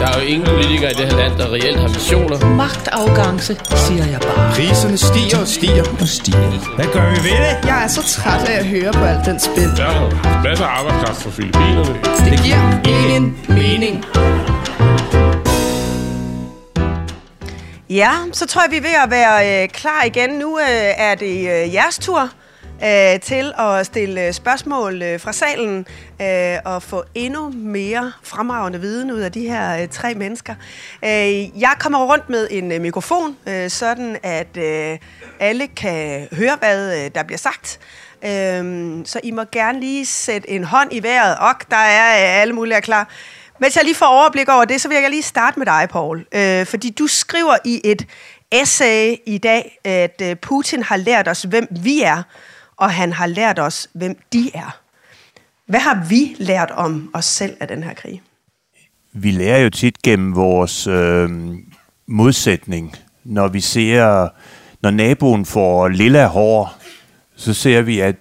Der er jo ingen politikere i det her land, der reelt har missioner. Magtafgangse, siger jeg bare. Priserne stiger og stiger og stiger. Hvad gør vi ved det? Jeg er så træt af at høre på alt den spil. Der er masser af arbejdskraft fra Filippinerne. Det giver ingen mening. Ja, så tror jeg, vi er ved at være øh, klar igen. Nu øh, er det øh, jeres tur øh, til at stille spørgsmål øh, fra salen øh, og få endnu mere fremragende viden ud af de her øh, tre mennesker. Øh, jeg kommer rundt med en øh, mikrofon, øh, sådan at øh, alle kan høre, hvad øh, der bliver sagt. Øh, så I må gerne lige sætte en hånd i vejret. Og der er øh, alle mulige er klar. Mens jeg lige får overblik over det, så vil jeg lige starte med dig, Paul. Øh, fordi du skriver i et essay i dag, at øh, Putin har lært os, hvem vi er, og han har lært os, hvem de er. Hvad har vi lært om os selv af den her krig? Vi lærer jo tit gennem vores øh, modsætning. Når vi ser, når naboen får lilla hår, så ser vi, at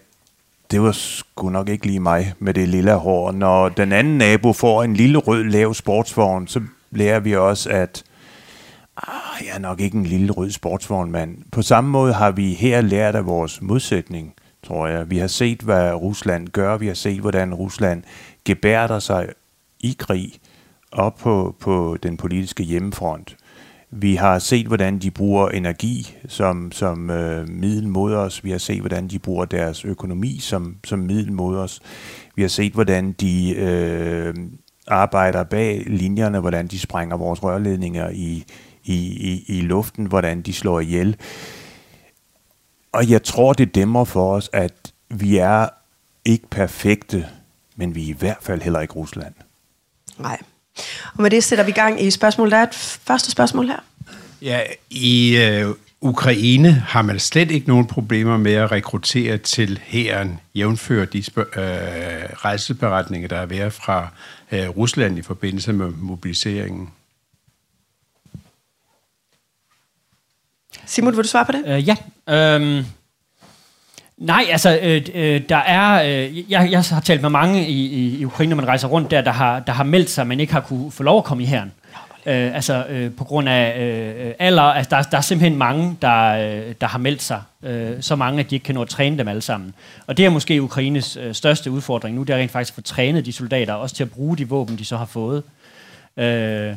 det var sgu nok ikke lige mig med det lilla hår. Når den anden nabo får en lille rød lav sportsvogn, så lærer vi også, at ah, jeg er nok ikke en lille rød sportsvognmand. På samme måde har vi her lært af vores modsætning, tror jeg. Vi har set, hvad Rusland gør. Vi har set, hvordan Rusland gebærder sig i krig op på, på den politiske hjemmefront. Vi har set, hvordan de bruger energi som, som øh, middel mod os. Vi har set, hvordan de bruger deres økonomi som, som middel mod os. Vi har set, hvordan de øh, arbejder bag linjerne, hvordan de sprænger vores rørledninger i, i, i, i luften, hvordan de slår ihjel. Og jeg tror, det dæmmer for os, at vi er ikke perfekte, men vi er i hvert fald heller ikke Rusland. Nej. Og med det sætter vi i gang i spørgsmål. Der er et første spørgsmål her. Ja, i øh, Ukraine har man slet ikke nogen problemer med at rekruttere til hæren, jævnfør de spørg- øh, rejseberetninger, der er været fra øh, Rusland i forbindelse med mobiliseringen. Simon, vil du svare på det? Øh, ja. Øhm, nej, altså, øh, øh, der er... Øh, jeg, jeg har talt med mange i, i, i Ukraine, når man rejser rundt der, der har, der har meldt sig, men ikke har kunne få lov at komme i herren. Øh, altså øh, på grund af øh, alder. Altså, der, der er simpelthen mange, der, øh, der har meldt sig. Øh, så mange, at de ikke kan nå at træne dem alle sammen. Og det er måske Ukraines øh, største udfordring nu, det er rent faktisk at få trænet de soldater, også til at bruge de våben, de så har fået. Øh,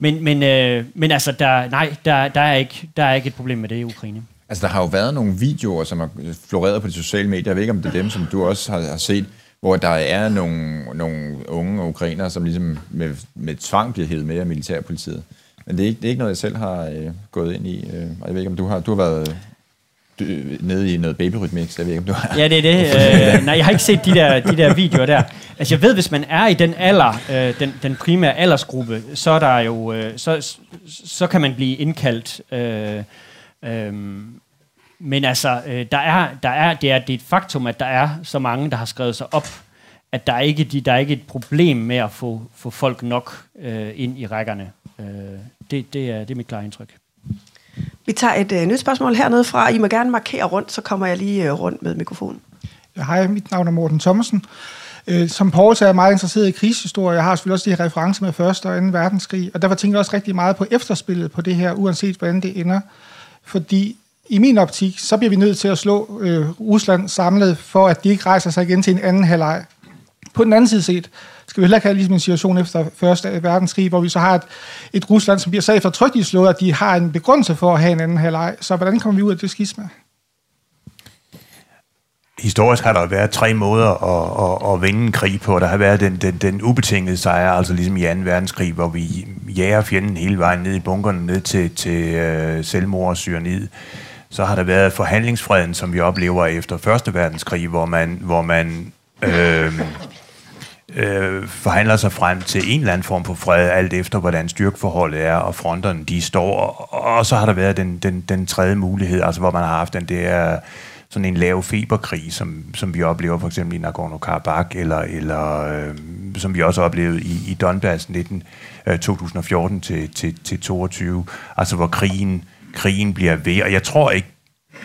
men, men, øh, men altså, der, nej, der, der, er ikke, der er ikke et problem med det i Ukraine. Altså, der har jo været nogle videoer, som har floreret på de sociale medier. Jeg ved ikke, om det er dem, som du også har, har set, hvor der er nogle, nogle unge ukrainere, som ligesom med, med tvang bliver hævet med af militærpolitiet. Men det er ikke, det er ikke noget, jeg selv har øh, gået ind i. Øh, og jeg ved ikke, om du har, du har været nede i noget babyrytmix. Jeg ved ikke, om du har... Ja, det er det. Øh, nej, jeg har ikke set de der, de der videoer der. Altså, jeg ved, hvis man er i den alder, øh, den, den primære aldersgruppe, så er der jo, øh, så, så kan man blive indkaldt. Øh, øh, men altså, øh, der er, der er, det, er, det er et faktum, at der er så mange, der har skrevet sig op, at der er ikke, de, der er ikke et problem med at få, få folk nok øh, ind i rækkerne. Øh, det, det, er, det er mit klare indtryk. Vi tager et øh, nyt spørgsmål hernede fra. I må gerne markere rundt, så kommer jeg lige øh, rundt med mikrofonen. Ja, hej, mit navn er Morten Thomsen. Øh, som Paul er jeg meget interesseret i krigshistorie. Jeg har selvfølgelig også de her referencer med 1. og 2. verdenskrig, og derfor tænker jeg også rigtig meget på efterspillet på det her, uanset hvordan det ender. Fordi i min optik, så bliver vi nødt til at slå øh, Rusland samlet, for at de ikke rejser sig igen til en anden halvleg. På den anden side set, skal vi heller ikke have ligesom en situation efter Første verdenskrig, hvor vi så har et, et Rusland, som bliver så eftertrykkeligt slået, at de har en begrundelse for at have en anden halvleg. Så hvordan kommer vi ud af det skisma? Historisk har der været tre måder at, at, at vinde en krig på. Der har været den, den, den ubetingede sejr, altså ligesom i 2. verdenskrig, hvor vi jager fjenden hele vejen ned i bunkerne, ned til, til uh, selvmord og syrenid. Så har der været forhandlingsfreden, som vi oplever efter 1. verdenskrig, hvor man, hvor man øh, øh, forhandler sig frem til en eller anden form for fred, alt efter hvordan styrkeforholdet er, og fronterne de står. Og, og så har der været den, den, den tredje mulighed, altså hvor man har haft den der sådan en lav feberkrig, som, som vi oplever for eksempel i Nagorno-Karabakh, eller, eller øh, som vi også oplevede i, i Donbass 19, øh, 2014 til, til, til 22, altså hvor krigen, krigen bliver ved. Og jeg tror ikke,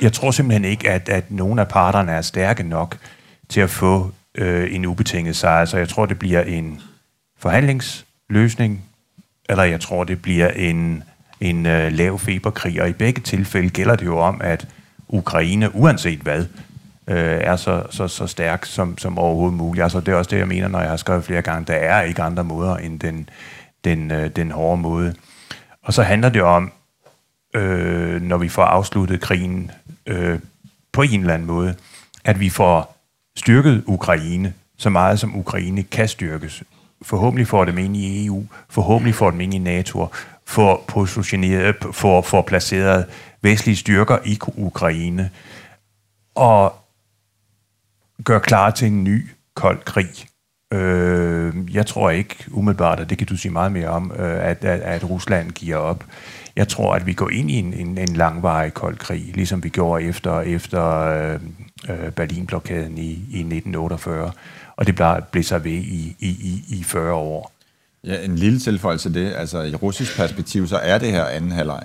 jeg tror simpelthen ikke, at, at nogen af parterne er stærke nok til at få øh, en ubetinget sejr. Så jeg tror, det bliver en forhandlingsløsning, eller jeg tror, det bliver en, en øh, lav feberkrig. Og i begge tilfælde gælder det jo om, at Ukraine, uanset hvad, øh, er så, så, så stærk som, som overhovedet muligt. Altså, det er også det, jeg mener, når jeg har skrevet flere gange. Der er ikke andre måder end den, den, øh, den hårde måde. Og så handler det om, øh, når vi får afsluttet krigen øh, på en eller anden måde, at vi får styrket Ukraine så meget, som Ukraine kan styrkes. Forhåbentlig får dem ind i EU, forhåbentlig får dem ind i NATO, får, positioneret, får, får placeret vestlige styrker i Ukraine, og gør klar til en ny kold krig. Øh, jeg tror ikke umiddelbart, og det kan du sige meget mere om, øh, at, at, at Rusland giver op. Jeg tror, at vi går ind i en, en, en langvarig kold krig, ligesom vi gjorde efter, efter øh, øh Berlinblokaden i, i 1948, og det blev, blev så ved i, i, i 40 år. Ja, en lille tilføjelse til det. Altså, i russisk perspektiv, så er det her anden halvleg.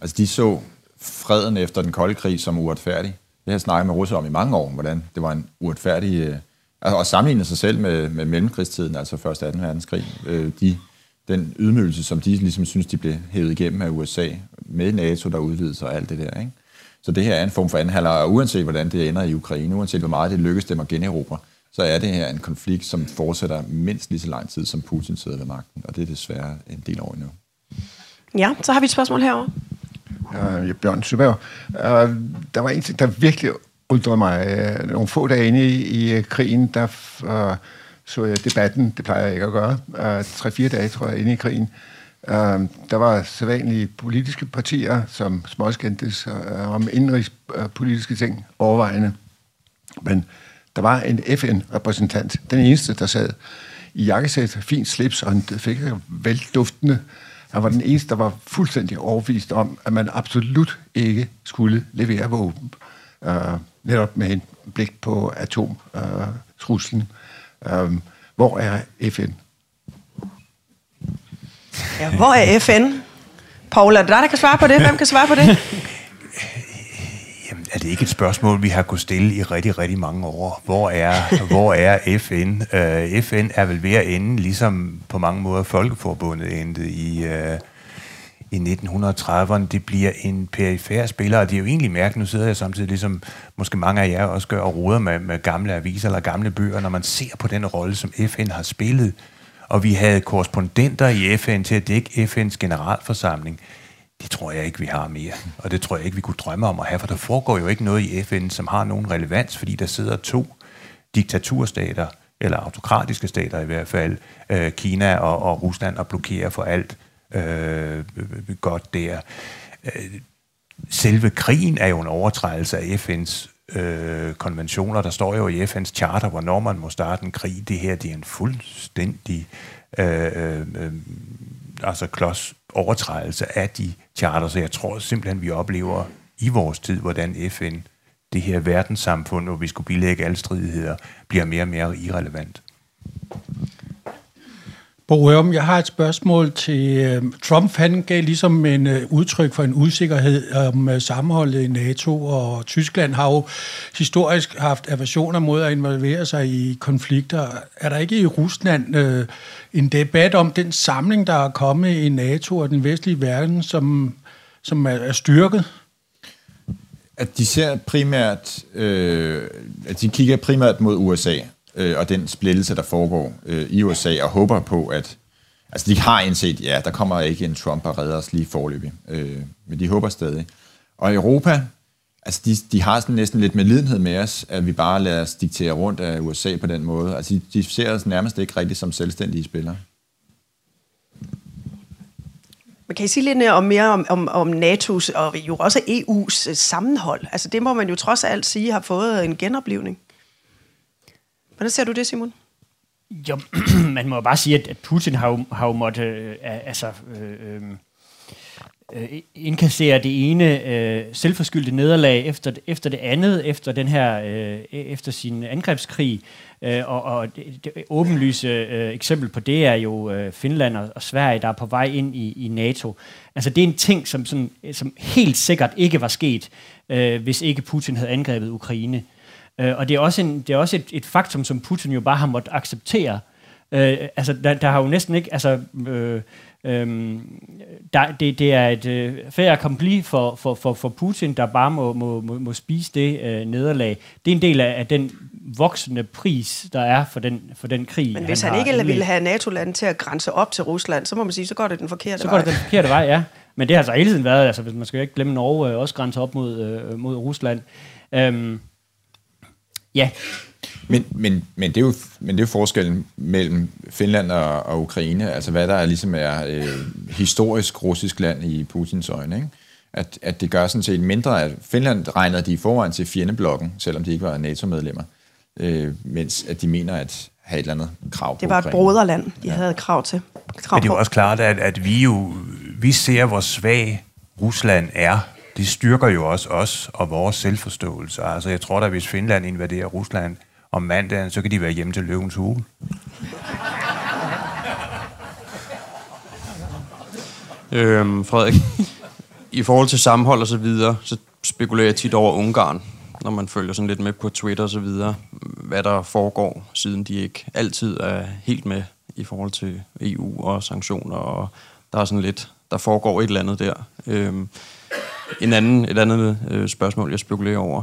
Altså, de så freden efter den kolde krig som uretfærdig. Det har jeg snakket med russere om i mange år, hvordan det var en uretfærdig... Øh, altså, og sammenlignet sig selv med, med mellemkrigstiden, altså først 2. verdenskrig. Øh, de, den ydmygelse, som de ligesom synes, de blev hævet igennem af USA, med NATO, der udvidede sig og alt det der. Ikke? Så det her er en form for anden halvleg, og uanset hvordan det ender i Ukraine, uanset hvor meget det lykkes dem at generobre, så er det her en konflikt, som fortsætter mindst lige så lang tid, som Putin sidder ved magten, og det er desværre en del år endnu. Ja, så har vi et spørgsmål herovre. Uh, Bjørn Søberg. Uh, der var en ting, der virkelig undrede mig. Uh, nogle få dage inde i, i uh, krigen, der uh, så jeg debatten, det plejer jeg ikke at gøre, uh, tre-fire dage, tror jeg, inde i krigen. Uh, der var sædvanlige politiske partier, som småskændtes uh, om indrigspolitiske ting overvejende. Men der var en FN-repræsentant, den eneste, der sad i jakkesæt, fint slips og han fik velduftende. Han var den eneste, der var fuldstændig overvist om, at man absolut ikke skulle levere våben. Uh, netop med en blik på atomtruslen. Uh, uh, hvor er FN? Ja, hvor er FN? Paul, er det dig, der kan svare på det? Hvem kan svare på det? er det ikke et spørgsmål, vi har kunnet stille i rigtig, rigtig mange år? Hvor er, hvor er FN? Øh, FN er vel ved at ende, ligesom på mange måder Folkeforbundet endte i, uh, i 1930'erne. Det bliver en perifær spiller, og det er jo egentlig mærkeligt. Nu sidder jeg samtidig, ligesom måske mange af jer også gør, og roder med, med gamle aviser eller gamle bøger, når man ser på den rolle, som FN har spillet. Og vi havde korrespondenter i FN til at dække FN's generalforsamling det tror jeg ikke, vi har mere. Og det tror jeg ikke, vi kunne drømme om at have, for der foregår jo ikke noget i FN, som har nogen relevans, fordi der sidder to diktaturstater, eller autokratiske stater i hvert fald, øh, Kina og, og Rusland, og blokerer for alt Øh, øh, godt der. Øh, selve krigen er jo en overtrædelse af FN's øh, konventioner. Der står jo i FN's charter, hvornår man må starte en krig. Det her det er en fuldstændig øh, øh, øh altså klods overtrædelse af de charter, så jeg tror simpelthen, vi oplever i vores tid, hvordan FN, det her verdenssamfund, hvor vi skulle bilægge alle stridigheder, bliver mere og mere irrelevant. Bo Rørum, jeg har et spørgsmål til øh, Trump. Han gav ligesom en øh, udtryk for en usikkerhed om øh, sammenholdet i NATO, og Tyskland har jo historisk haft aversioner mod at involvere sig i konflikter. Er der ikke i Rusland øh, en debat om den samling, der er kommet i NATO og den vestlige verden, som, som er, er styrket? At de ser primært, øh, at de kigger primært mod USA, øh, og den splittelse, der foregår øh, i USA, og håber på, at altså de har indset, ja, der kommer ikke en Trump og redder os lige forløbig, øh, men de håber stadig. Og Europa, altså de, de har sådan næsten lidt medlidenhed med os, at vi bare lader os diktere rundt af USA på den måde. Altså de, de ser os nærmest ikke rigtigt som selvstændige spillere. Men kan I sige lidt om mere om, om, om NATO's og jo også EU's øh, sammenhold? Altså det må man jo trods alt sige har fået en genoplevning. Hvordan ser du det, Simon? Jo, man må bare sige, at Putin har jo, har jo måttet, øh, altså, øh, øhm, øh, indkassere det ene øh, selvforskyldte nederlag efter, efter det andet, efter den her, øh, e-, efter sin angrebskrig. Øh, og, og det, det åbenlyse øh, eksempel på det er jo øh, Finland og, og Sverige, der er på vej ind i, i NATO. Altså det er en ting, som, som, som helt sikkert ikke var sket, øh, hvis ikke Putin havde angrebet Ukraine. Øh, og det er også, en, det er også et, et faktum, som Putin jo bare har måttet acceptere. Øh, altså der, der har jo næsten ikke... Altså, øh, Øhm, der, det, det er et øh, fair accompli for, for, for, for Putin, der bare må, må, må, må spise det øh, nederlag. Det er en del af, af den voksende pris, der er for den, for den krig. Men hvis han, han ikke indledt. ville have NATO-landet til at grænse op til Rusland, så må man sige, så går det den forkerte så vej. Så går det den forkerte vej, ja. Men det har altså hele tiden været, altså hvis man skal ikke glemme Norge, øh, også grænse op mod, øh, mod Rusland. Øhm, ja, men, men, men, det er jo, men det er jo forskellen mellem Finland og, og Ukraine, altså hvad der er, ligesom er øh, historisk russisk land i Putins øjne. Ikke? At, at det gør sådan set mindre, at Finland regner de i forvejen til fjendeblokken, selvom de ikke var NATO-medlemmer, øh, mens at de mener at have et eller andet krav på Det var et broderland, de ja. havde krav til. Krav Men det er jo også klart, at, at vi jo vi ser, hvor svag Rusland er det styrker jo også os og vores selvforståelse. Altså, jeg tror da, hvis Finland invaderer Rusland, om mandagen, så kan de være hjemme til løvens hule. Øhm, Frederik, i forhold til sammenhold og så videre, så spekulerer jeg tit over Ungarn, når man følger sådan lidt med på Twitter og så videre, hvad der foregår, siden de ikke altid er helt med i forhold til EU og sanktioner, og der er sådan lidt, der foregår et eller andet der. Øhm, en anden, et andet øh, spørgsmål, jeg spekulerer over,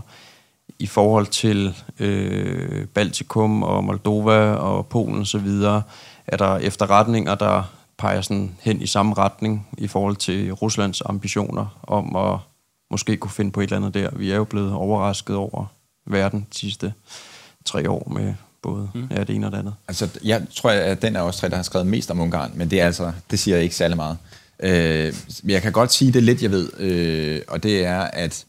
i forhold til øh, Baltikum og Moldova og Polen osv., er der efterretninger, der peger sådan hen i samme retning i forhold til Ruslands ambitioner om at måske kunne finde på et eller andet der. Vi er jo blevet overrasket over verden de sidste tre år med både mm. ja, det ene og det andet. Altså, jeg tror, at den er også tre, der har skrevet mest om Ungarn, men det er altså, det siger jeg ikke særlig meget. Øh, jeg kan godt sige det lidt, jeg ved, øh, og det er, at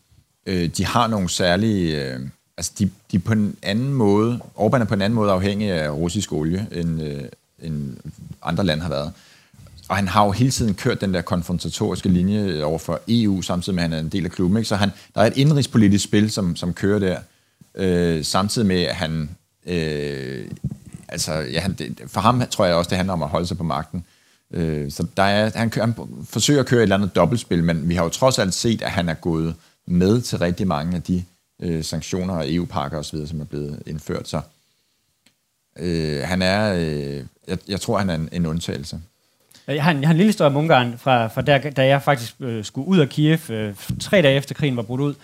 øh, de har nogle særlige... Øh, altså, de, de på en anden måde... Orbán er på en anden måde afhængig af russisk olie, end, øh, end andre lande har været. Og han har jo hele tiden kørt den der konfrontatoriske linje over for EU, samtidig med, at han er en del af klubben. Ikke? Så han, der er et indrigspolitisk spil, som, som kører der, øh, samtidig med, at han... Øh, altså, ja, han, det, for ham tror jeg også, det handler om at holde sig på magten. Øh, Øh, så der er, han, han forsøger at køre et eller andet dobbeltspil, men vi har jo trods alt set, at han er gået med til rigtig mange af de øh, sanktioner og EU-pakker osv., som er blevet indført. Så øh, han er, øh, jeg, jeg tror, han er en, en undtagelse. Øh, jeg har, en, jeg har en lille historie om Ungarn, fra, fra der, da jeg faktisk øh, skulle ud af Kiev, øh, tre dage efter krigen var brudt ud.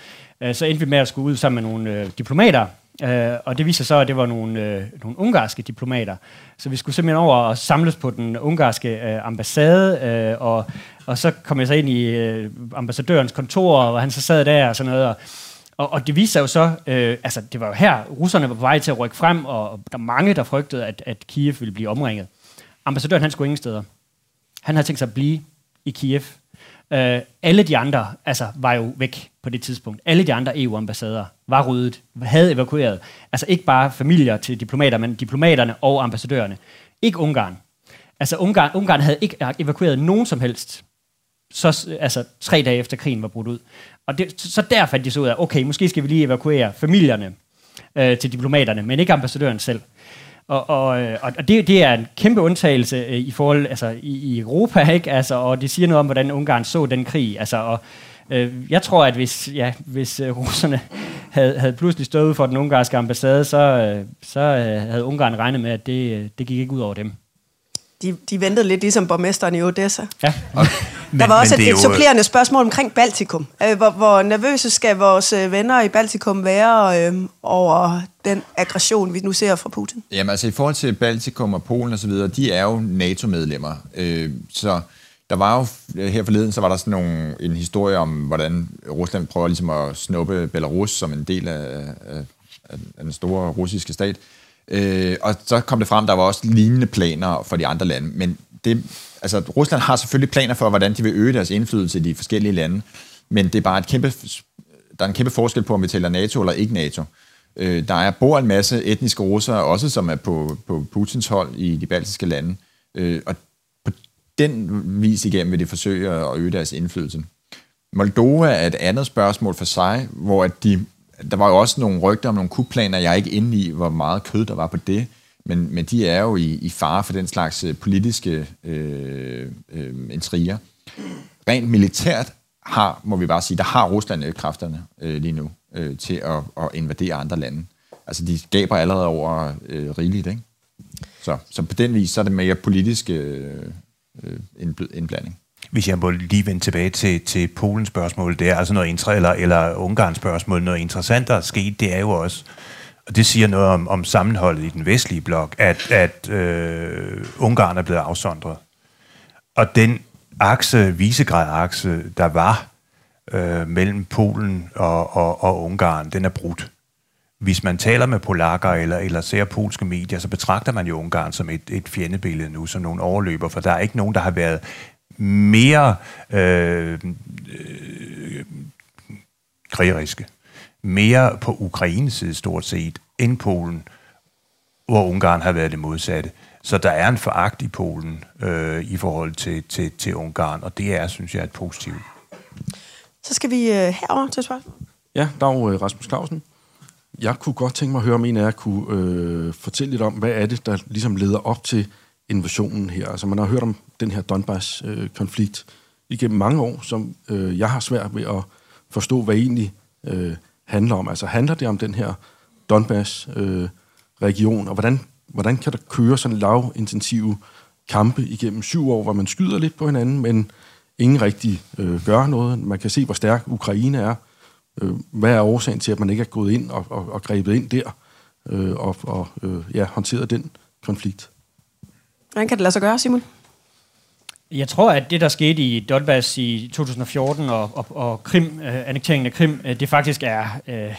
Øh, så endte vi med at skulle ud sammen med nogle øh, diplomater, øh, og det viser sig, at det var nogle, øh, nogle ungarske diplomater. Så vi skulle simpelthen over og samles på den ungarske øh, ambassade, øh, og, og så kom jeg så ind i øh, ambassadørens kontor, og han så sad der og sådan noget, og og, og det viste sig jo så, øh, altså det var jo her, russerne var på vej til at rykke frem, og, og der var mange, der frygtede, at, at Kiev ville blive omringet. Ambassadøren, han skulle ingen steder. Han havde tænkt sig at blive i Kiev. Øh, alle de andre altså, var jo væk på det tidspunkt. Alle de andre EU-ambassader var ryddet, havde evakueret. Altså ikke bare familier til diplomater, men diplomaterne og ambassadørerne. Ikke Ungarn. Altså Ungarn, Ungarn havde ikke evakueret nogen som helst så, altså tre dage efter krigen var brudt ud. Og det, så der fandt de så ud af, okay, måske skal vi lige evakuere familierne øh, til diplomaterne, men ikke ambassadøren selv. Og, øh, og, og det, det er en kæmpe undtagelse øh, i forhold altså i, i Europa, ikke? Altså, og det siger noget om, hvordan Ungarn så den krig. Altså, og, øh, jeg tror, at hvis, ja, hvis øh, russerne havde, havde pludselig stået for den ungarske ambassade, så, øh, så øh, havde Ungarn regnet med, at det, øh, det gik ikke ud over dem. De, de ventede lidt ligesom borgmesteren i Odessa. Ja. Men, der var også et, et supplerende spørgsmål omkring Baltikum. Øh, hvor, hvor nervøse skal vores øh, venner i Baltikum være øh, over den aggression, vi nu ser fra Putin? Jamen altså i forhold til Baltikum og Polen osv., de er jo NATO-medlemmer. Øh, så der var jo øh, her forleden, så var der sådan nogle, en historie om, hvordan Rusland prøver ligesom at snuppe Belarus som en del af, af, af den store russiske stat. Øh, og så kom det frem, der var også lignende planer for de andre lande. Men det, altså, Rusland har selvfølgelig planer for, hvordan de vil øge deres indflydelse i de forskellige lande, men det er bare et kæmpe, der er en kæmpe forskel på, om vi tæller NATO eller ikke NATO. Øh, der er bor en masse etniske russere, også som er på, på Putins hold i de baltiske lande, øh, og den vis igennem vil de forsøge at øge deres indflydelse. Moldova er et andet spørgsmål for sig, hvor at de, der var jo også nogle rygter om nogle kupplaner, jeg er ikke inde i, hvor meget kød der var på det, men, men de er jo i, i fare for den slags øh, politiske øh, øh, intriger. Rent militært har, må vi bare sige, der har Rusland ikke kræfterne øh, lige nu øh, til at, at invadere andre lande. Altså, de gaber allerede over øh, rigeligt, ikke? Så, så på den vis, så er det mere politiske øh, øh, indblanding. Hvis jeg må lige vende tilbage til, til Polens spørgsmål, det er altså noget intra, eller, eller Ungarns spørgsmål, noget interessant, der er sket, det er jo også, og det siger noget om, om sammenholdet i den vestlige blok, at, at øh, Ungarn er blevet afsondret. Og den akse, visegrad-akse, der var øh, mellem Polen og, og, og Ungarn, den er brudt. Hvis man taler med polakker eller, eller ser polske medier, så betragter man jo Ungarn som et, et fjendebillede nu, som nogle overløber, for der er ikke nogen, der har været mere øh, øh, krigeriske, mere på Ukraines side stort set, end Polen, hvor Ungarn har været det modsatte. Så der er en foragt i Polen øh, i forhold til, til, til Ungarn, og det er, synes jeg, et positivt. Så skal vi øh, herover til spørgsmål. Ja, der er øh, Rasmus Clausen. Jeg kunne godt tænke mig at høre, om en af jer kunne øh, fortælle lidt om, hvad er det, der ligesom leder op til invasionen her? Altså man har hørt om den her Donbass-konflikt øh, igennem mange år, som øh, jeg har svært ved at forstå, hvad egentlig øh, handler om. Altså handler det om den her Donbass-region, øh, og hvordan, hvordan kan der køre sådan lavintensive kampe igennem syv år, hvor man skyder lidt på hinanden, men ingen rigtig øh, gør noget. Man kan se, hvor stærk Ukraine er. Øh, hvad er årsagen til, at man ikke er gået ind og, og, og grebet ind der øh, og, og øh, ja, håndteret den konflikt? Hvordan kan det lade sig gøre, Simon? Jeg tror, at det, der skete i Donbass i 2014 og, og, og Krim, øh, annekteringen af Krim, øh, det faktisk er, øh,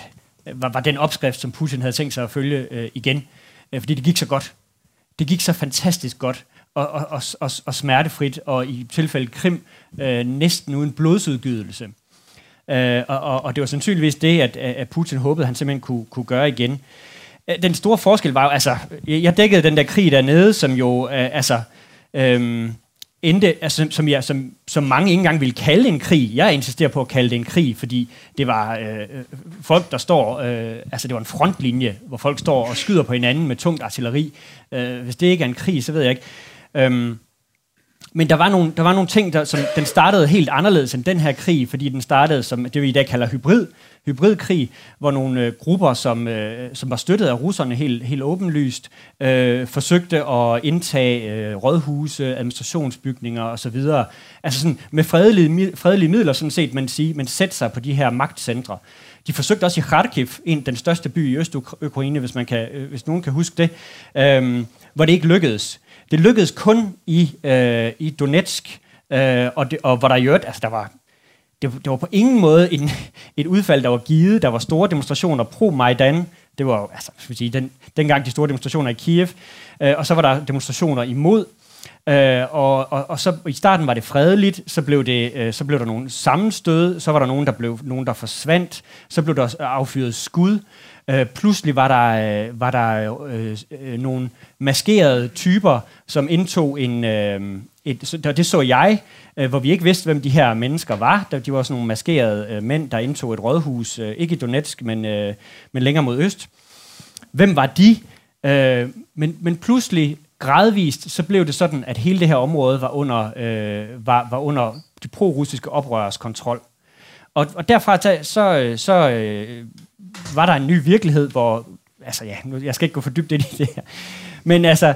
var, var den opskrift, som Putin havde tænkt sig at følge øh, igen. Øh, fordi det gik så godt. Det gik så fantastisk godt og, og, og, og, og smertefrit, og i tilfælde Krim øh, næsten uden blodsudgydelse. Øh, og, og, og det var sandsynligvis det, at, at Putin håbede, at han simpelthen kunne, kunne gøre igen. Øh, den store forskel var jo, altså, jeg dækkede den der krig dernede, som jo, øh, altså, øh, endte, altså, som, jeg, som, som mange ikke engang ville kalde en krig. Jeg insisterer på at kalde det en krig, fordi det var øh, folk, der står, øh, altså det var en frontlinje, hvor folk står og skyder på hinanden med tungt artilleri. Øh, hvis det ikke er en krig, så ved jeg ikke. Øh, men der var, nogle, der var nogle ting, der, som den startede helt anderledes end den her krig, fordi den startede som det, vi i dag kalder hybrid, hybridkrig, hvor nogle øh, grupper, som, øh, som var støttet af russerne helt, helt åbenlyst, øh, forsøgte at indtage øh, rådhuse, administrationsbygninger osv. Altså sådan med fredelige, fredelige midler, sådan set, man sige, men sætte sig på de her magtcentre. De forsøgte også i Kharkiv, en, den største by i Øst-Ukraine, hvis, man kan, øh, hvis nogen kan huske det, øh, hvor det ikke lykkedes. Det lykkedes kun i, øh, i Donetsk, øh, og, det, og hvor der i øvrigt, altså der var, det, det var på ingen måde en, et udfald, der var givet. Der var store demonstrationer pro-Majdan. Det var altså, skal vi sige, den, dengang de store demonstrationer i Kiev. Øh, og så var der demonstrationer imod. Øh, og, og, og så i starten var det fredeligt, så blev, det, øh, så blev der nogle sammenstød, så var der nogen, der blev nogen, der forsvandt, så blev der affyret skud. Øh, pludselig var der, øh, var der øh, øh, nogle maskerede typer, som indtog en... Øh, et, det så jeg, øh, hvor vi ikke vidste, hvem de her mennesker var. De var sådan nogle maskerede øh, mænd, der indtog et rådhus, øh, ikke i Donetsk, men, øh, men længere mod øst. Hvem var de? Øh, men, men pludselig, gradvist, så blev det sådan, at hele det her område var under, øh, var, var under de pro-russiske oprørers kontrol. Og, og derfra så, så øh, øh var der en ny virkelighed, hvor, altså ja, nu, jeg skal ikke gå for dybt ind i det her, men altså,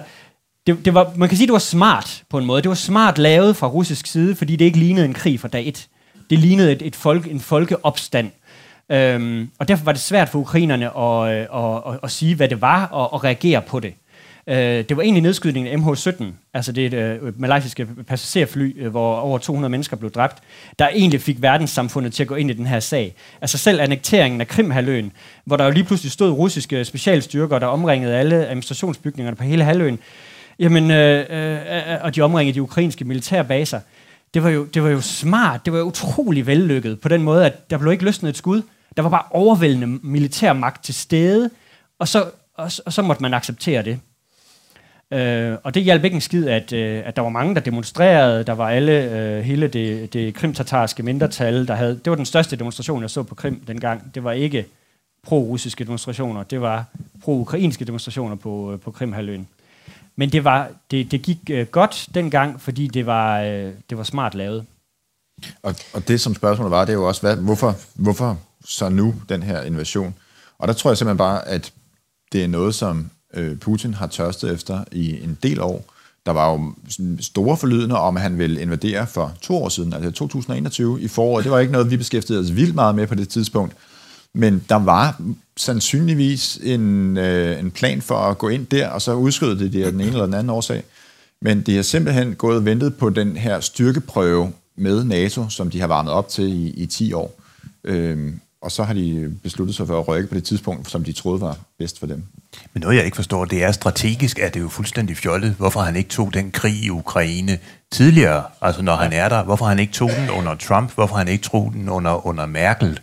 det, det var, man kan sige, det var smart på en måde. Det var smart lavet fra russisk side, fordi det ikke lignede en krig fra dag et. Det lignede et, et folk, en folkeopstand. Øhm, og derfor var det svært for ukrainerne at, øh, at, at, at sige, hvad det var, og at reagere på det. Øh, det var egentlig nedskydningen af MH17, altså det øh, malaysiske passagerfly, øh, hvor over 200 mennesker blev dræbt, der egentlig fik verdenssamfundet til at gå ind i den her sag. Altså selv annekteringen af Krimhaløen, hvor der jo lige pludselig stod russiske specialstyrker, der omringede alle administrationsbygningerne på hele halvøen, jamen, øh, øh, øh, og de omringede de ukrainske militærbaser. Det var, jo, det var jo smart, det var jo utrolig vellykket på den måde, at der blev ikke løsnet et skud. Der var bare overvældende militærmagt til stede, og så, og, og så måtte man acceptere det. Øh, og det hjalp ikke en skid, at, øh, at der var mange, der demonstrerede. Der var alle, øh, hele det, det krimtatarske mindretal, der havde... Det var den største demonstration, jeg så på Krim dengang. Det var ikke pro-russiske demonstrationer, det var pro-ukrainske demonstrationer på, øh, på Krimhaløen. Men det, var, det, det gik øh, godt dengang, fordi det var, øh, det var smart lavet. Og, og det, som spørgsmålet var, det er jo også, hvad, hvorfor, hvorfor så nu den her invasion? Og der tror jeg simpelthen bare, at det er noget, som øh, Putin har tørstet efter i en del år. Der var jo store forlydende om, at han ville invadere for to år siden, altså 2021 i foråret. Det var ikke noget, vi beskæftigede os vildt meget med på det tidspunkt. Men der var sandsynligvis en, øh, en plan for at gå ind der, og så udskyde det der den ene eller den anden årsag. Men det har simpelthen gået og ventet på den her styrkeprøve med NATO, som de har varmet op til i, i 10 år. Øhm, og så har de besluttet sig for at rykke på det tidspunkt, som de troede var bedst for dem. Men noget, jeg ikke forstår, det er strategisk, at det jo fuldstændig fjollet, hvorfor han ikke tog den krig i Ukraine tidligere, altså når han er der. Hvorfor han ikke tog den under Trump, hvorfor han ikke tog den under, under Merkel, jeg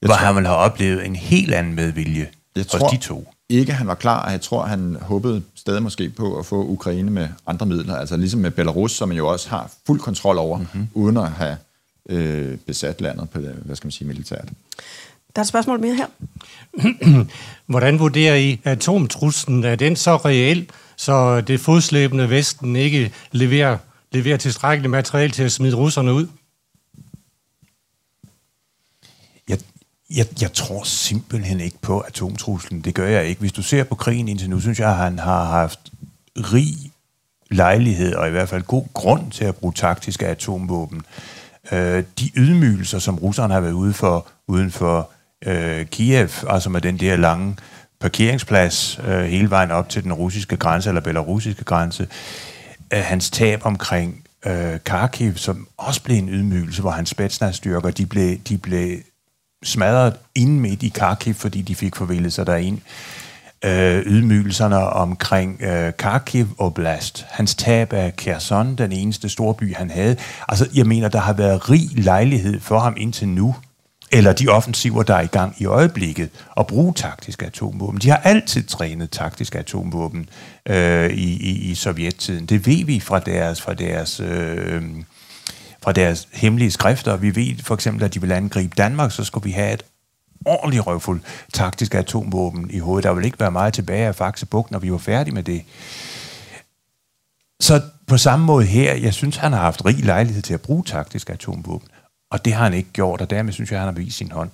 hvor tror, han ville have oplevet en helt anden medvilje jeg hos tror, de to. ikke, han var klar, og jeg tror, han håbede stadig måske på at få Ukraine med andre midler, altså ligesom med Belarus, som man jo også har fuld kontrol over, mm-hmm. uden at have øh, besat landet på hvad skal man sige, militært. Der er et spørgsmål mere her. Hvordan vurderer I atomtruslen? Er den så reel, så det fodslæbende Vesten ikke leverer, leverer tilstrækkeligt materiale til at smide russerne ud? Jeg, jeg, jeg tror simpelthen ikke på atomtruslen. Det gør jeg ikke. Hvis du ser på krigen indtil nu, synes jeg, at han har haft rig lejlighed, og i hvert fald god grund til at bruge taktiske atomvåben. Øh, de ydmygelser, som russerne har været ude for uden for øh, Kiev, altså med den der lange parkeringsplads øh, hele vejen op til den russiske grænse, eller belarusiske grænse, øh, hans tab omkring øh, Kharkiv, som også blev en ydmygelse, hvor hans Spetsnaz-styrker, de blev, de blev smadret ind midt i Kharkiv, fordi de fik forvildet sig derind. Øh, ydmygelserne omkring øh, Kharkiv Oblast, hans tab af Kherson, den eneste storby, han havde. Altså, jeg mener, der har været rig lejlighed for ham indtil nu, eller de offensiver, der er i gang i øjeblikket, at bruge taktiske atomvåben. De har altid trænet taktiske atomvåben øh, i, i, i sovjettiden. Det ved vi fra deres, fra deres øh, fra deres hemmelige skrifter. Vi ved for eksempel, at de vil angribe Danmark, så skulle vi have et ordentligt røvfuld taktisk atomvåben i hovedet. Der vil ikke være meget tilbage af Faxebuk, når vi var færdige med det. Så på samme måde her, jeg synes, han har haft rig lejlighed til at bruge taktisk atomvåben, og det har han ikke gjort, og dermed synes jeg, han har vist sin hånd.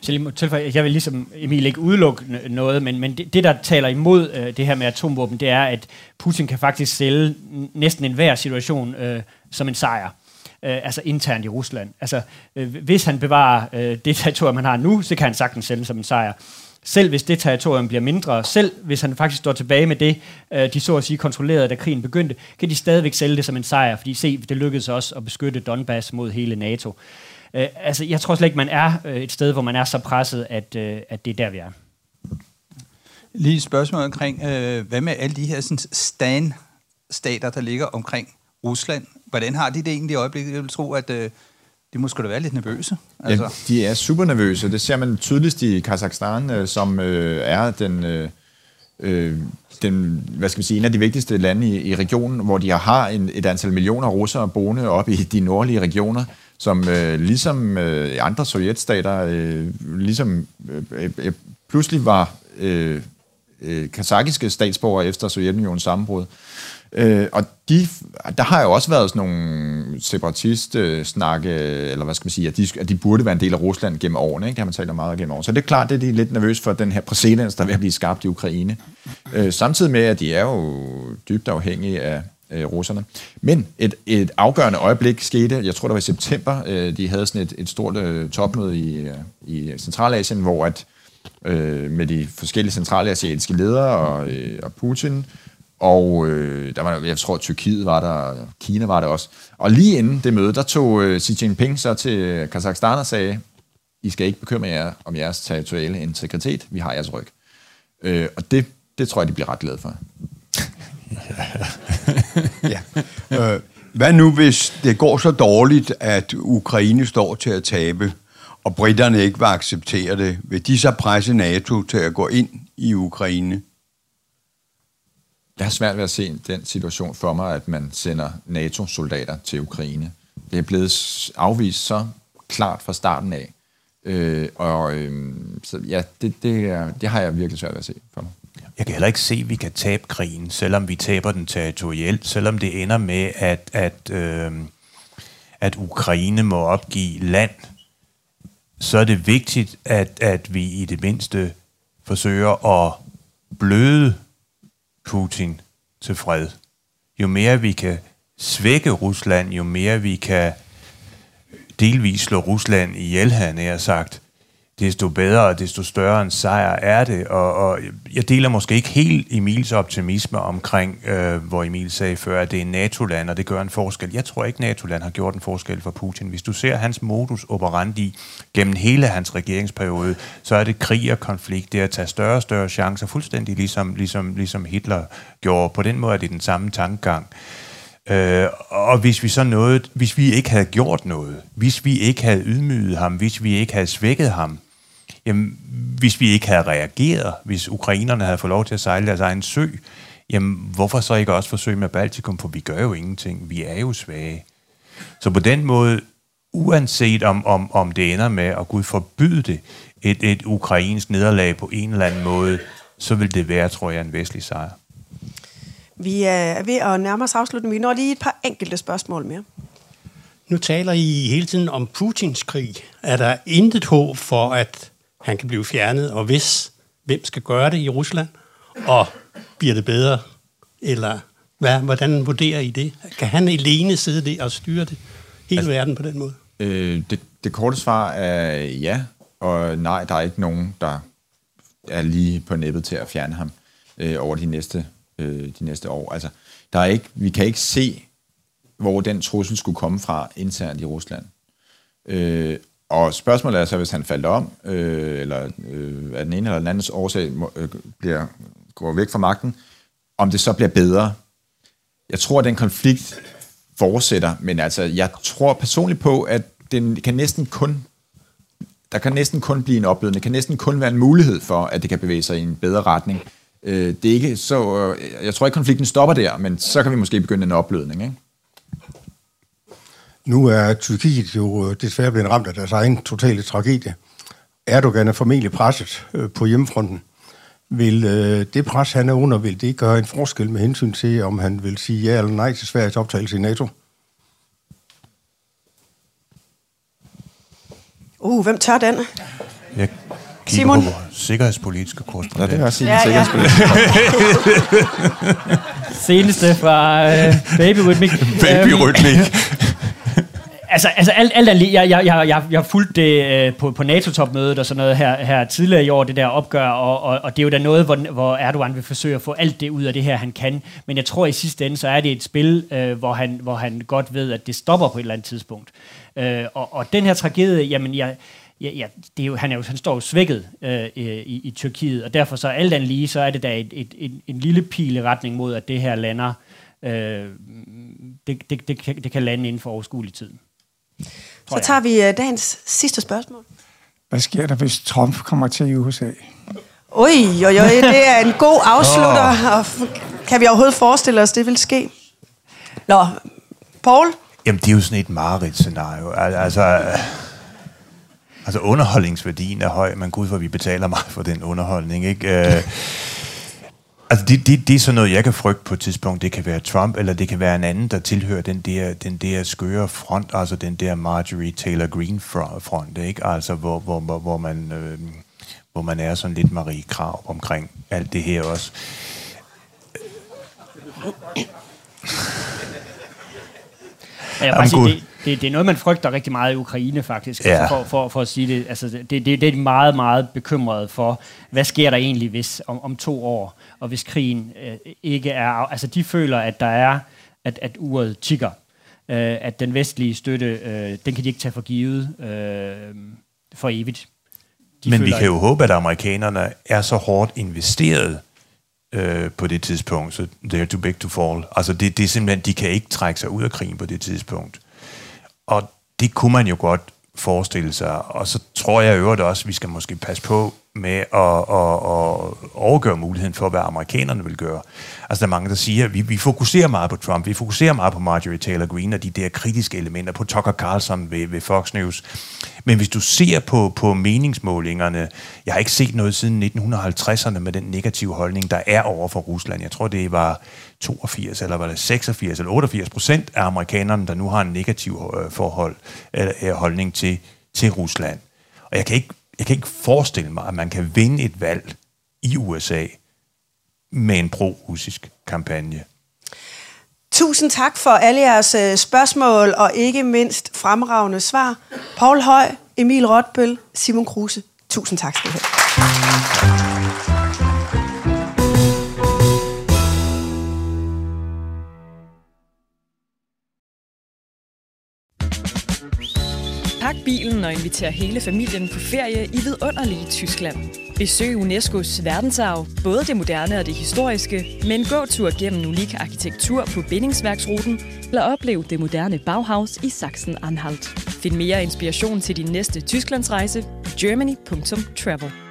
Så jeg, må tilføje, jeg vil ligesom, Emil, ikke udelukke noget, men, men det, det, der taler imod øh, det her med atomvåben, det er, at Putin kan faktisk sælge næsten enhver situation øh, som en sejr. Øh, altså internt i Rusland. Altså, øh, hvis han bevarer øh, det territorium, han har nu, så kan han sagtens sælge som en sejr. Selv hvis det territorium bliver mindre, selv hvis han faktisk står tilbage med det, øh, de så at sige kontrollerede, da krigen begyndte, kan de stadigvæk sælge det som en sejr, fordi se, det lykkedes også at beskytte Donbass mod hele NATO. Øh, altså, jeg tror slet ikke, man er øh, et sted, hvor man er så presset, at, at det er der, vi er. Lige et spørgsmål omkring, øh, hvad med alle de her sådan, stan-stater, der ligger omkring Rusland? Hvordan har de det egentlig i øjeblikket? Jeg vil tro, at øh, de må sgu da være lidt nervøse. Altså. Ja, de er super nervøse. Det ser man tydeligst i Kazakhstan, øh, som øh, er den... Øh, øh, den, hvad skal vi sige, en af de vigtigste lande i, i regionen, hvor de har en, et antal millioner russere boende op i de nordlige regioner, som øh, ligesom øh, andre sovjetstater øh, ligesom øh, øh, pludselig var øh, øh, kazakiske statsborgere efter Sovjetunionens sammenbrud. Øh, og de, der har jo også været sådan nogle separatist-snakke, eller hvad skal man sige, at de, at de burde være en del af Rusland gennem årene. Ikke? Det har man talt om meget gennem årene. Så det er klart, det er de lidt nervøse for den her præcedens, der er ved at blive skabt i Ukraine. Øh, samtidig med, at de er jo dybt afhængige af, øh, russerne. Men et, et afgørende øjeblik skete, jeg tror det var i september, øh, de havde sådan et, et stort øh, topmøde i, øh, i Centralasien, hvor at øh, med de forskellige centrale asiatiske ledere og, øh, og Putin, og øh, der var, jeg tror, Tyrkiet var der, Kina var der også. Og lige inden det møde, der tog øh, Xi Jinping så til Kazakhstan og sagde, I skal ikke bekymre jer om jeres territoriale integritet, vi har jeres ryg. Øh, og det, det tror jeg, de bliver ret glade for. ja. Øh, hvad nu, hvis det går så dårligt, at Ukraine står til at tabe, og britterne ikke vil acceptere det? Vil de så presse NATO til at gå ind i Ukraine? jeg har svært ved at se den situation for mig, at man sender NATO-soldater til Ukraine. Det er blevet afvist så klart fra starten af. Øh, og øh, så ja, det, det, er, det har jeg virkelig svært ved at se for mig. Jeg kan heller ikke se, at vi kan tabe krigen, selvom vi taber den territorielt, selvom det ender med, at, at, øh, at Ukraine må opgive land, så er det vigtigt, at, at vi i det mindste forsøger at bløde Putin til fred. Jo mere vi kan svække Rusland, jo mere vi kan delvis slå Rusland ihjel, han er sagt, desto bedre og desto større en sejr er det. Og, og jeg deler måske ikke helt Emils optimisme omkring, øh, hvor Emil sagde før, at det er NATO-land, og det gør en forskel. Jeg tror ikke, NATO-land har gjort en forskel for Putin. Hvis du ser hans modus operandi gennem hele hans regeringsperiode, så er det krig og konflikt, det er at tage større og større chancer, fuldstændig ligesom, ligesom, ligesom Hitler gjorde. På den måde er det den samme tankegang. Øh, og hvis vi så noget, hvis vi ikke havde gjort noget, hvis vi ikke havde ydmyget ham, hvis vi ikke havde svækket ham, jamen, hvis vi ikke havde reageret, hvis ukrainerne havde fået lov til at sejle deres egen sø, jamen, hvorfor så ikke også forsøge med Baltikum, for vi gør jo ingenting, vi er jo svage. Så på den måde, uanset om, om, om det ender med, at Gud forbyde det, et, et ukrainsk nederlag på en eller anden måde, så vil det være, tror jeg, en vestlig sejr. Vi er ved at nærme os afslutningen. Vi når lige et par enkelte spørgsmål mere. Nu taler I hele tiden om Putins krig. Er der intet håb for, at han kan blive fjernet, og hvis, hvem skal gøre det i Rusland? Og bliver det bedre? Eller hvad, hvordan vurderer I det? Kan han alene sidde der og styre det? Hele altså, verden på den måde? Øh, det, det korte svar er ja, og nej, der er ikke nogen, der er lige på nippet til at fjerne ham øh, over de næste, øh, de næste år. Altså, der er ikke, vi kan ikke se, hvor den trussel skulle komme fra internt i Rusland. Øh, og spørgsmålet er så, hvis han falder om, øh, eller øh, af den ene eller den andens årsag må, øh, bliver, går væk fra magten, om det så bliver bedre. Jeg tror, at den konflikt fortsætter, men altså, jeg tror personligt på, at den kan næsten kun der kan næsten kun blive en oplevelse. Det kan næsten kun være en mulighed for, at det kan bevæge sig i en bedre retning. Øh, det er ikke så, øh, jeg tror ikke, konflikten stopper der, men så kan vi måske begynde en opblødning. Ikke? Nu er Tyrkiet jo øh, desværre blevet ramt af deres egen totale tragedie. Erdogan er formentlig presset øh, på hjemmefronten. Vil øh, det pres, han er under, vil det gøre en forskel med hensyn til, om han vil sige ja eller nej til Sveriges optagelse i NATO? Uh, hvem tør den? Jeg Simon? på sikkerhedspolitiske korrespondent. Ja, det er også Ja, ja. Seneste fra uh, Babyrytmik. Babyrytmik. Altså, altså alt, alt er lige, jeg, jeg, jeg, jeg, jeg fulgte det øh, på, på NATO-topmødet og sådan noget her, her tidligere i år, det der opgør, og, og, og det er jo da noget, hvor, hvor Erdogan vil forsøge at få alt det ud af det her, han kan. Men jeg tror i sidste ende, så er det et spil, øh, hvor, han, hvor han godt ved, at det stopper på et eller andet tidspunkt. Øh, og, og den her tragedie, jamen jeg, ja, ja, det er jo, han, er jo, han står jo svækket øh, i, i Tyrkiet, og derfor så alt andet lige, så er det da et, et, et, en lille pil i retning mod, at det her lander, øh, det, det, det, kan, det kan lande inden for overskuelig tid. Så tager vi uh, dagens sidste spørgsmål. Hvad sker der, hvis Trump kommer til USA? Oj, oj, oj, det er en god afslutter. Og kan vi overhovedet forestille os, det vil ske? Nå, Paul? Jamen, det er jo sådan et mareridt-scenario. Al- Altså, øh, altså underholdningsværdien er høj, men gud, hvor vi betaler meget for den underholdning, ikke? Altså, det, det, det er sådan noget, jeg kan frygte på et tidspunkt. Det kan være Trump, eller det kan være en anden, der tilhører den der, den der skøre front, altså den der Marjorie Taylor Greene fro- front, ikke? Altså, hvor, hvor, hvor, hvor man... Øh, hvor man er sådan lidt Marie Krav omkring alt det her også. Jeg vil bare sige, det, det, det er noget, man frygter rigtig meget i Ukraine, faktisk. Ja. Altså for, for, for at sige det. Altså, det, det, det er de meget, meget bekymret for. Hvad sker der egentlig hvis, om, om to år, og hvis krigen øh, ikke er... Altså, de føler, at der er... At, at uret tigger. Øh, at den vestlige støtte, øh, den kan de ikke tage for givet øh, for evigt. De Men vi kan jo håbe, at amerikanerne er så hårdt investeret øh, på det tidspunkt, så they're too big to fall. Altså det, det er simpelthen, de kan ikke trække sig ud af krigen på det tidspunkt. Og det kunne man jo godt forestille sig. Og så tror jeg i øvrigt også, at vi skal måske passe på med at, at, at overgøre muligheden for, hvad amerikanerne vil gøre. Altså, der er mange, der siger, at vi, vi fokuserer meget på Trump, vi fokuserer meget på Marjorie Taylor Greene og de der kritiske elementer, på Tucker Carlson ved, ved Fox News. Men hvis du ser på, på meningsmålingerne, jeg har ikke set noget siden 1950'erne med den negative holdning, der er over for Rusland. Jeg tror, det var 82 eller var det 86 eller 88 procent af amerikanerne, der nu har en negativ øh, forhold eller holdning til, til Rusland. Og jeg kan, ikke, jeg kan ikke forestille mig, at man kan vinde et valg i USA med en pro-russisk kampagne. Tusind tak for alle jeres øh, spørgsmål, og ikke mindst fremragende svar. Paul Høj, Emil Rotbøl, Simon Kruse. Tusind tak skal I have. Bilen og inviter hele familien på ferie i vidunderlige Tyskland. Besøg Unescos verdensarv, både det moderne og det historiske, med en gåtur gennem unik arkitektur på bindingsværksruten, eller oplev det moderne Bauhaus i Sachsen-Anhalt. Find mere inspiration til din næste Tysklandsrejse på germany.travel.